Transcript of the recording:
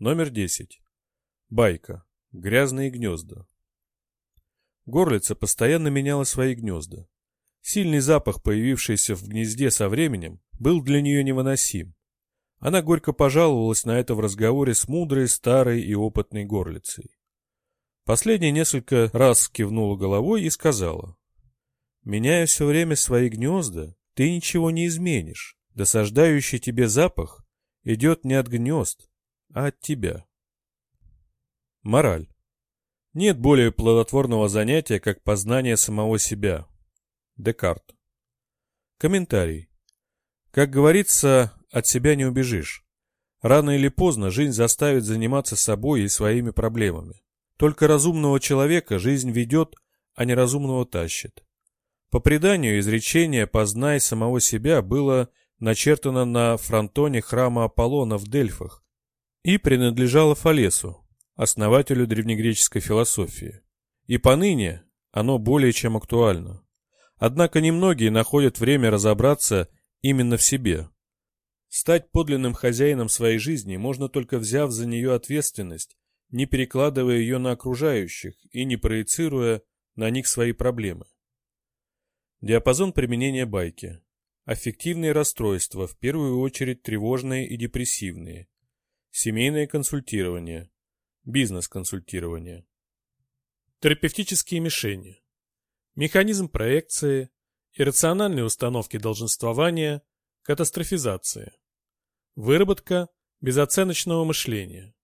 Номер 10. Байка. Грязные гнезда. Горлица постоянно меняла свои гнезда. Сильный запах, появившийся в гнезде со временем, был для нее невыносим. Она горько пожаловалась на это в разговоре с мудрой, старой и опытной горлицей. Последняя несколько раз кивнула головой и сказала. «Меняя все время свои гнезда, ты ничего не изменишь. Досаждающий тебе запах идет не от гнезд, а от тебя». Мораль. Нет более плодотворного занятия, как познание самого себя. Декарт. Комментарий. Как говорится, от себя не убежишь. Рано или поздно жизнь заставит заниматься собой и своими проблемами. Только разумного человека жизнь ведет, а неразумного тащит. По преданию, изречение «познай самого себя» было начертано на фронтоне храма Аполлона в Дельфах и принадлежало Фалесу, основателю древнегреческой философии. И поныне оно более чем актуально. Однако немногие находят время разобраться именно в себе. Стать подлинным хозяином своей жизни можно только взяв за нее ответственность, не перекладывая ее на окружающих и не проецируя на них свои проблемы. Диапазон применения байки. Аффективные расстройства, в первую очередь тревожные и депрессивные. Семейное консультирование. Бизнес-консультирование. Терапевтические мишени. Механизм проекции, иррациональные установки долженствования, катастрофизация. Выработка безоценочного мышления.